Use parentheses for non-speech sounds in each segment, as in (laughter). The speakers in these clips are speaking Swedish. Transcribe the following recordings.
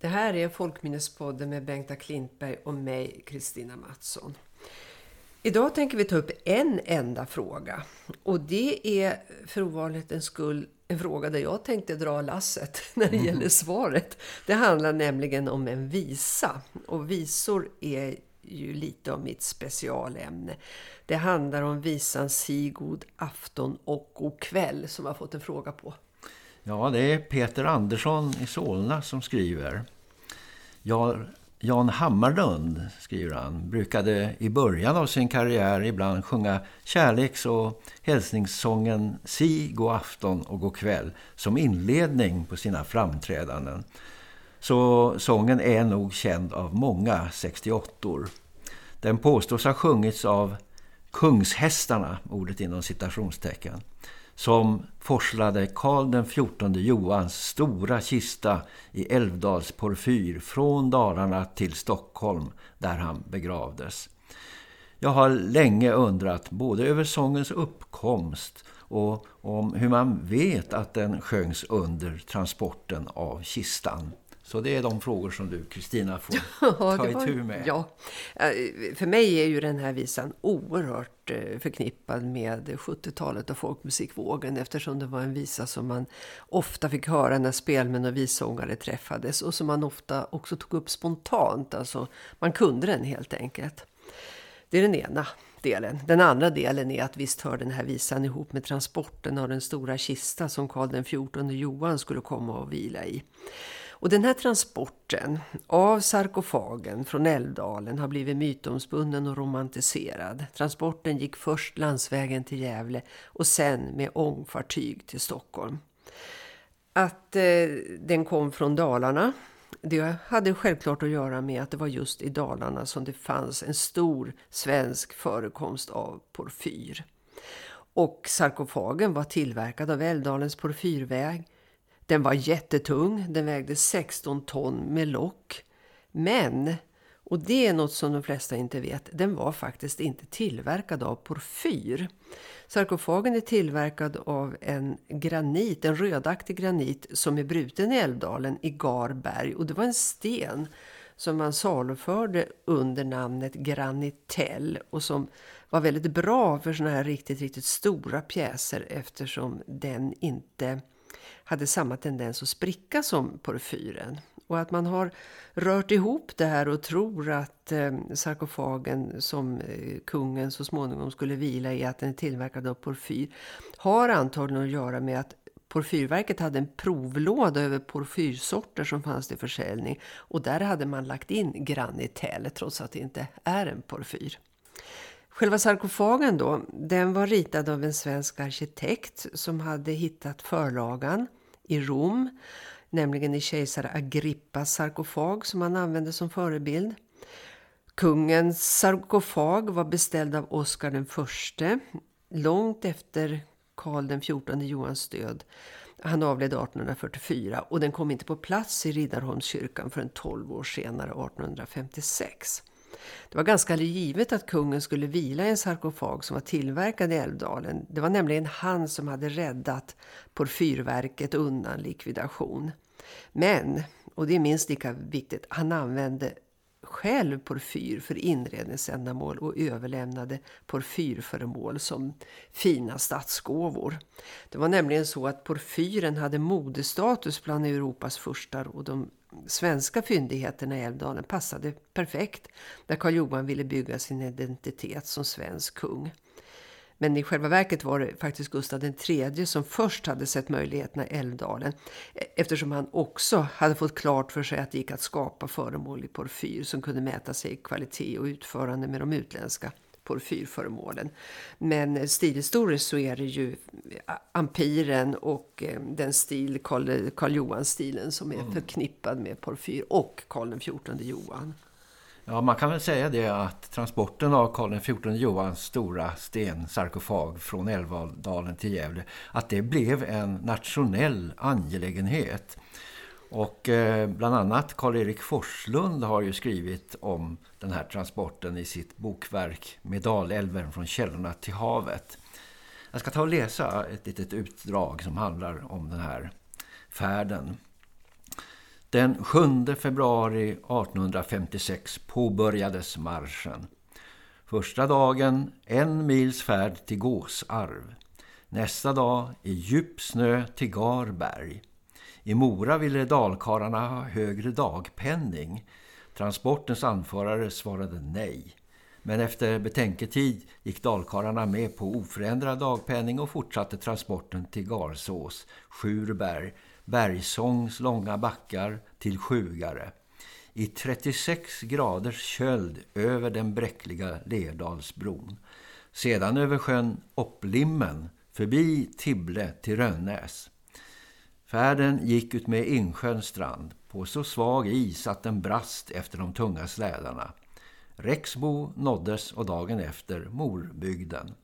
Det här är Folkminnespodden med Bengta Klintberg och mig, Kristina Mattsson. Idag tänker vi ta upp en enda fråga. Och det är för ovanlighetens skull en fråga där jag tänkte dra lasset (laughs) när det mm. gäller svaret. Det handlar nämligen om en visa. Och visor är ju lite av mitt specialämne. Det handlar om visan Sigod afton och god kväll som jag fått en fråga på. Ja, det är Peter Andersson i Solna som skriver. Jan Hammarlund, skriver han, brukade i början av sin karriär ibland sjunga kärleks- och hälsningssången Si, god afton och god kväll som inledning på sina framträdanden. Så sången är nog känd av många 68-or. Den påstås ha sjungits av kungshästarna, ordet inom citationstecken som forslade Karl den 14 Johans stora kista i Älvdals porfyr från Dalarna till Stockholm där han begravdes. Jag har länge undrat både över sångens uppkomst och om hur man vet att den sjöngs under transporten av kistan. Så det är de frågor som du, Kristina, får (laughs) ja, ta itu med. Ja, eh, för mig är ju den här visan oerhört eh, förknippad med 70-talet och folkmusikvågen eftersom det var en visa som man ofta fick höra när spelmän och visångare träffades och som man ofta också tog upp spontant. Alltså man kunde den helt enkelt. Det är den ena delen. Den andra delen är att visst hör den här visan ihop med transporten av den stora kista som Karl den 14 Johan skulle komma och vila i. Och den här transporten av sarkofagen från Älvdalen har blivit mytomspunnen och romantiserad. Transporten gick först landsvägen till Gävle och sen med ångfartyg till Stockholm. Att eh, den kom från Dalarna det hade självklart att göra med att det var just i Dalarna som det fanns en stor svensk förekomst av porfyr. Och sarkofagen var tillverkad av Älvdalens porfyrväg den var jättetung, den vägde 16 ton med lock. Men, och det är något som de flesta inte vet, den var faktiskt inte tillverkad av porfyr. Sarkofagen är tillverkad av en granit, en rödaktig granit som är bruten i Älvdalen i Garberg. Och det var en sten som man saluförde under namnet granitell och som var väldigt bra för såna här riktigt, riktigt stora pjäser eftersom den inte hade samma tendens att spricka som porfyren. Och att man har rört ihop det här och tror att eh, sarkofagen som eh, kungen så småningom skulle vila i att den är tillverkad av porfyr har antagligen att göra med att Porfyrverket hade en provlåda över porfyrsorter som fanns till försäljning och där hade man lagt in granitel trots att det inte är en porfyr. Själva sarkofagen då, den var ritad av en svensk arkitekt som hade hittat förlagan i Rom, nämligen i kejsar Agrippas sarkofag som han använde som förebild. Kungens sarkofag var beställd av Oscar den förste långt efter Karl den 14 Johans död. Han avled 1844 och den kom inte på plats i Riddarholmskyrkan förrän 12 år senare, 1856. Det var ganska givet att kungen skulle vila i en sarkofag som var tillverkad i Älvdalen. Det var nämligen han som hade räddat porfyrverket undan likvidation. Men, och det är minst lika viktigt, han använde själv porfyr för inredningsändamål och överlämnade porfyrföremål som fina statsgåvor. Det var nämligen så att porfyren hade modestatus bland Europas furstar och de svenska fyndigheterna i Älvdalen passade perfekt där Karl Johan ville bygga sin identitet som svensk kung. Men i själva verket var det faktiskt Gustav III som först hade sett möjligheterna i Älvdalen eftersom han också hade fått klart för sig att det gick att skapa föremål i porfyr som kunde mäta sig i kvalitet och utförande med de utländska porfyrföremålen. Men stilhistoriskt så är det ju ampiren och eh, den stil, Karl, Karl Johan-stilen som är mm. förknippad med porfyr och Karl 14 Johan. Ja, man kan väl säga det att transporten av Karl 14 Johans stora stensarkofag från Älvdalen till Gävle, att det blev en nationell angelägenhet. Och eh, bland annat Karl-Erik Forslund har ju skrivit om den här transporten i sitt bokverk Medalälven från källorna till havet. Jag ska ta och läsa ett litet utdrag som handlar om den här färden. Den 7 februari 1856 påbörjades marschen. Första dagen en mils färd till Gåsarv. Nästa dag i djup snö till Garberg. I Mora ville dalkarlarna ha högre dagpenning. Transportens anförare svarade nej. Men efter betänketid gick dalkarlarna med på oförändrad dagpenning och fortsatte transporten till Garsås, Sjurberg, Bergsångs långa backar till Sjugare. I 36 graders köld över den bräckliga Lerdalsbron. Sedan över sjön Opplimmen, förbi Tibble till Rönnäs. Färden gick ut med Insjöns strand på så svag is att den brast efter de tunga slädarna. Rexbo nåddes och dagen efter Morbygden.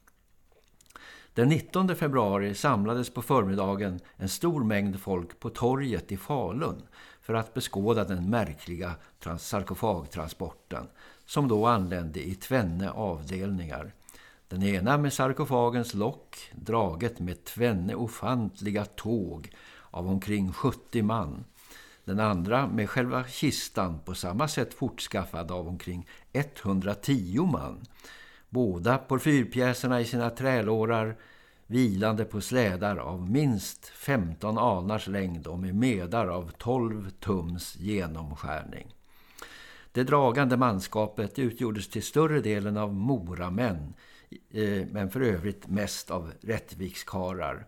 Den 19 februari samlades på förmiddagen en stor mängd folk på torget i Falun för att beskåda den märkliga sarkofagtransporten som då anlände i tvenne avdelningar. Den ena med sarkofagens lock draget med tvenne ofantliga tåg av omkring 70 man. Den andra med själva kistan på samma sätt fortskaffad av omkring 110 man. Båda porfyrpjäserna i sina trälårar vilande på slädar av minst 15 alnars längd och med medar av 12 tums genomskärning. Det dragande manskapet utgjordes till större delen av moramän eh, men för övrigt mest av rättvikskarar.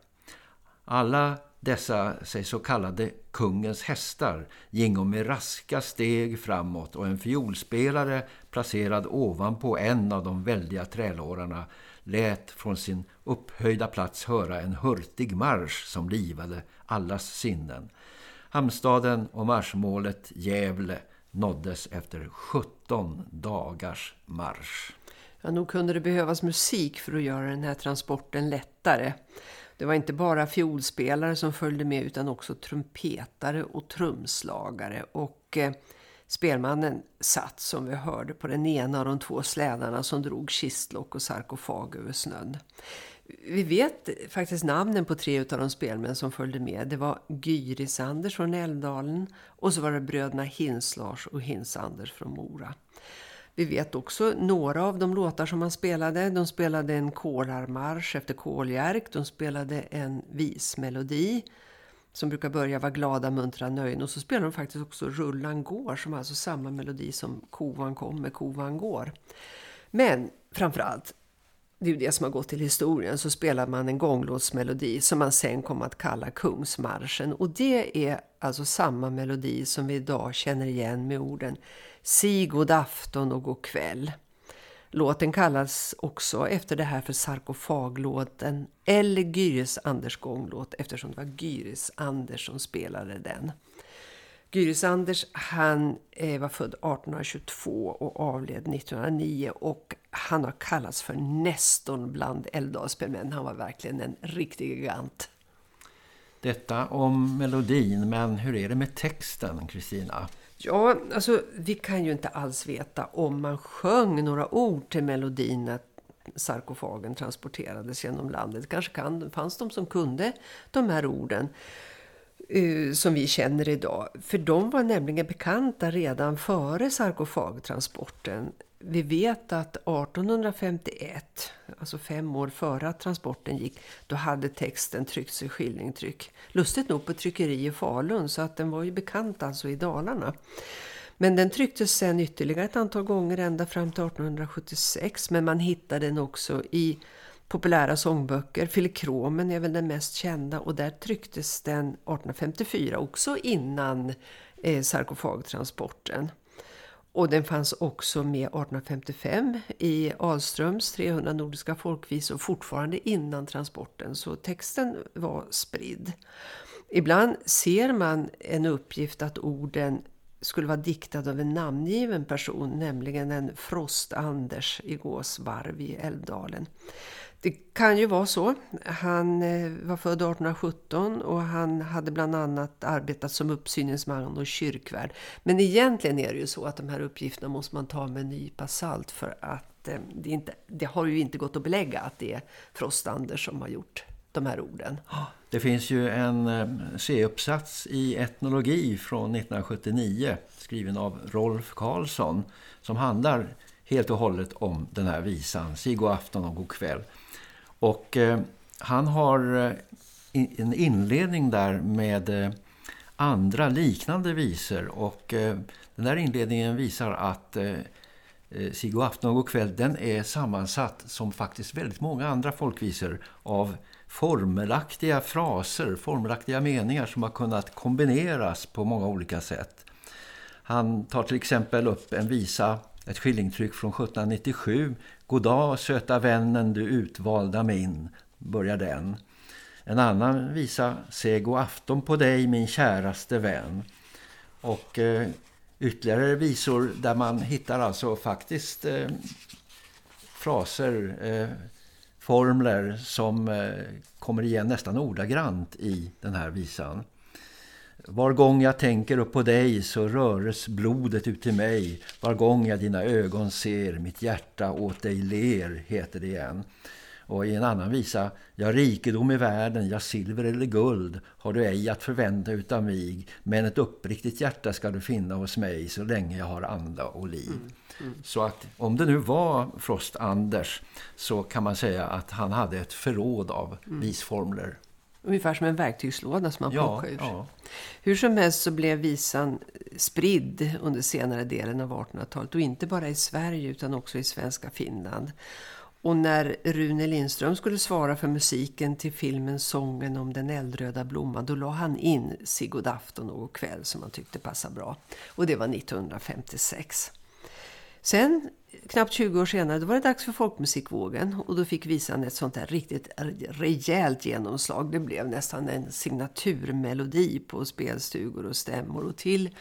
Alla dessa sig så kallade kungens hästar gingo med raska steg framåt och en fiolspelare placerad ovanpå en av de väldiga trälårarna lät från sin upphöjda plats höra en hurtig marsch som livade allas sinnen. Hamstaden och marschmålet Gävle nåddes efter 17 dagars marsch. Ja, nog kunde det behövas musik för att göra den här transporten lättare. Det var inte bara fiolspelare som följde med utan också trumpetare och trumslagare. Och eh, spelmannen satt som vi hörde på den ena av de två slädarna som drog kistlock och sarkofag över snön. Vi vet faktiskt namnen på tre av de spelmän som följde med. Det var Gyris Anders från Älvdalen och så var det bröderna Hinslars och Hinsanders från Mora. Vi vet också några av de låtar som han spelade. De spelade en kolarmarsch efter koljärk, De spelade en vismelodi som brukar börja vara glada, muntra, nöjen. Och så spelar de faktiskt också Rullan går som är alltså samma melodi som Kovan kommer, Kovan går. Men framförallt, det är ju det som har gått till historien, så spelade man en gånglåtsmelodi som man sen kom att kalla Kungsmarschen. Och det är alltså samma melodi som vi idag känner igen med orden Si god afton och god kväll. Låten kallas också efter det här för sarkofaglåten eller Gyris Anders gånglåt eftersom det var Gyris Anders som spelade den. Gyris Anders han eh, var född 1822 och avled 1909 och han har kallats för Nestorn bland älvdalsspelmän. Han var verkligen en riktig gigant. Detta om melodin, men hur är det med texten, Kristina? Ja, alltså vi kan ju inte alls veta om man sjöng några ord till melodin när sarkofagen transporterades genom landet. Kanske kan, fanns de som kunde de här orden Eh, som vi känner idag. För de var nämligen bekanta redan före sarkofagtransporten vi vet att 1851, alltså fem år före att transporten gick, då hade texten tryckts i skillingtryck. Lustigt nog på tryckeri i Falun så att den var ju bekant alltså i Dalarna. Men den trycktes sen ytterligare ett antal gånger ända fram till 1876 men man hittade den också i populära sångböcker. Filikromen är väl den mest kända och där trycktes den 1854 också innan eh, sarkofagtransporten. Och den fanns också med 1855 i Alströms 300 nordiska folkvisor fortfarande innan transporten. Så texten var spridd. Ibland ser man en uppgift att orden skulle vara diktad av en namngiven person, nämligen en Frost Anders i Gåsvarv i Älvdalen. Det kan ju vara så. Han eh, var född 1817 och han hade bland annat arbetat som uppsyningsman och kyrkvärd. Men egentligen är det ju så att de här uppgifterna måste man ta med en nypa salt för att eh, det, inte, det har ju inte gått att belägga att det är Frost Anders som har gjort de här orden. Det finns ju en eh, C-uppsats i etnologi från 1979 skriven av Rolf Karlsson som handlar helt och hållet om den här visan, Sigo afton och god kväll. Och eh, han har eh, en inledning där med eh, andra liknande visor och eh, den där inledningen visar att eh, eh, Sigo afton och god kväll den är sammansatt som faktiskt väldigt många andra folkvisor av formelaktiga fraser, formelaktiga meningar som har kunnat kombineras på många olika sätt. Han tar till exempel upp en visa, ett skillingtryck från 1797. Goddag söta vännen du utvalda min, börjar den. En annan visa, se god afton på dig min käraste vän. Och eh, ytterligare visor där man hittar alltså faktiskt eh, fraser, eh, formler som eh, kommer igen nästan ordagrant i den här visan. Var gång jag tänker upp på dig så röres blodet ut till mig. Var gång jag dina ögon ser, mitt hjärta åt dig ler, heter det igen. Och i en annan visa, jag rikedom i världen, jag silver eller guld har du ej att förvänta utav mig, men ett uppriktigt hjärta ska du finna hos mig så länge jag har anda och liv. Mm. Mm. Så att om det nu var Frost Anders så kan man säga att han hade ett förråd av mm. visformler. Ungefär som en verktygslåda som man ja, plockar ur. Ja. Hur som helst så blev visan spridd under senare delen av 1800-talet. Och inte bara i Sverige utan också i svenska Finland. Och när Rune Lindström skulle svara för musiken till filmen Sången om den eldröda blomman då la han in Sigurd afton och kväll som han tyckte passade bra. Och det var 1956. Sen, knappt 20 år senare, då var det dags för folkmusikvågen och då fick visan ett sånt där riktigt rejält genomslag. Det blev nästan en signaturmelodi på spelstugor och stämmor och till,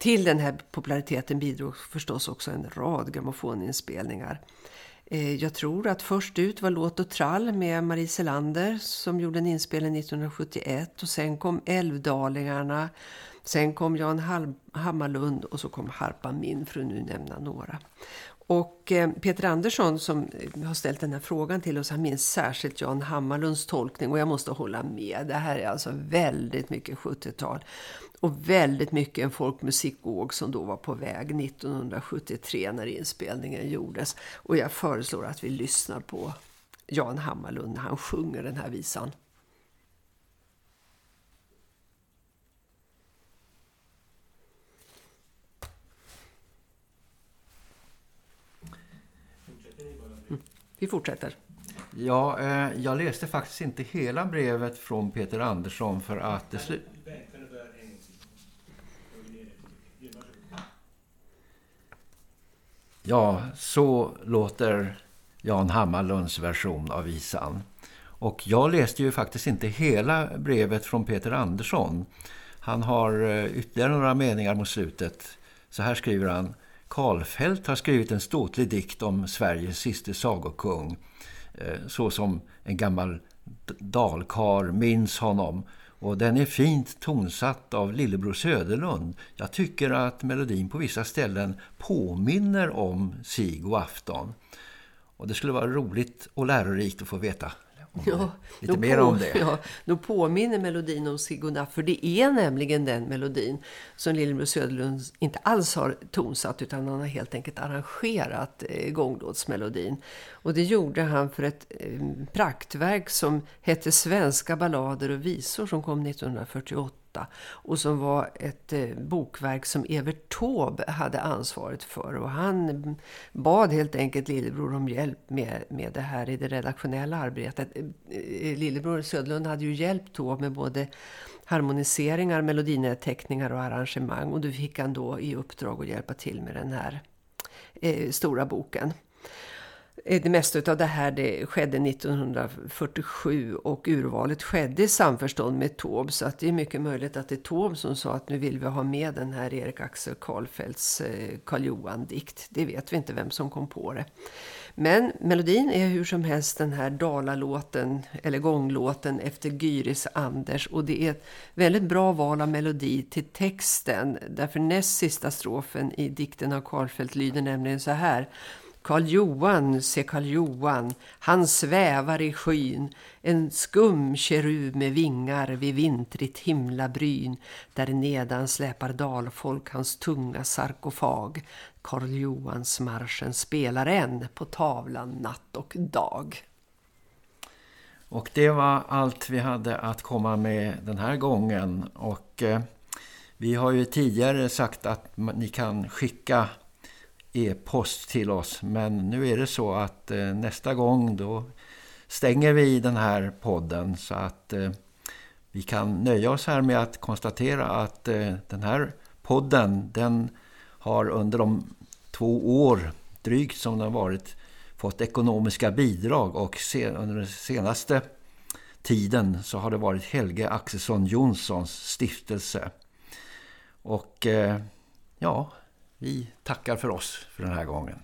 till den här populariteten bidrog förstås också en rad grammofoninspelningar. Eh, jag tror att först ut var Låt och trall med Marie Selander som gjorde en inspelning 1971 och sen kom Älvdalingarna Sen kom Jan Hammarlund och så kom Harpa Min för att nu nämna några. Och eh, Peter Andersson som eh, har ställt den här frågan till oss, han minns särskilt Jan Hammarlunds tolkning och jag måste hålla med. Det här är alltså väldigt mycket 70-tal och väldigt mycket en folkmusikvåg som då var på väg 1973 när inspelningen gjordes. Och jag föreslår att vi lyssnar på Jan Hammarlund när han sjunger den här visan. Vi fortsätter. Ja, eh, jag läste faktiskt inte hela brevet från Peter Andersson för att det slut... Ja, så låter Jan Hammarlunds version av visan. Och jag läste ju faktiskt inte hela brevet från Peter Andersson. Han har eh, ytterligare några meningar mot slutet. Så här skriver han. Karlfeldt har skrivit en ståtlig dikt om Sveriges sista sagokung. Eh, så som en gammal dalkar minns honom. Och den är fint tonsatt av Lillebror Söderlund. Jag tycker att melodin på vissa ställen påminner om Sig och afton. Och det skulle vara roligt och lärorikt att få veta Ja, lite mer på, om det. (laughs) Ja, då påminner melodin om Sigurd för det är nämligen den melodin som Lillebror Söderlund inte alls har tonsatt utan han har helt enkelt arrangerat eh, gånglåtsmelodin. Och det gjorde han för ett eh, praktverk som hette Svenska ballader och visor som kom 1948 och som var ett eh, bokverk som Evert Taube hade ansvaret för och han bad helt enkelt Lillebror om hjälp med, med det här i det redaktionella arbetet. Eh, eh, lillebror Södlund hade ju hjälpt Taube med både harmoniseringar, melodinedteckningar och arrangemang och då fick han då i uppdrag att hjälpa till med den här eh, stora boken. Eh, det mesta av det här det skedde 1947 och urvalet skedde i samförstånd med Taube så att det är mycket möjligt att det är Taube som sa att nu vill vi ha med den här Erik Axel Karlfeldts eh, Karl Johan-dikt. Det vet vi inte vem som kom på det. Men melodin är hur som helst den här dalalåten eller gånglåten efter Gyris Anders och det är ett väldigt bra val av melodi till texten därför näst sista strofen i dikten av Karlfeldt lyder nämligen så här Karl Johan, se Karl Johan, han svävar i skyn, en skum kerub med vingar vid vintrigt himlabryn, där nedan släpar dalfolk hans tunga sarkofag. Karl Johans marschen spelar än på tavlan natt och dag. Och det var allt vi hade att komma med den här gången och eh, vi har ju tidigare sagt att ni kan skicka e-post till oss. Men nu är det så att eh, nästa gång då stänger vi den här podden så att eh, vi kan nöja oss här med att konstatera att eh, den här podden den har under de två år drygt som den har varit fått ekonomiska bidrag och se, under den senaste tiden så har det varit Helge Axelsson Jonssons stiftelse. Och eh, ja, vi tackar för oss för den här gången.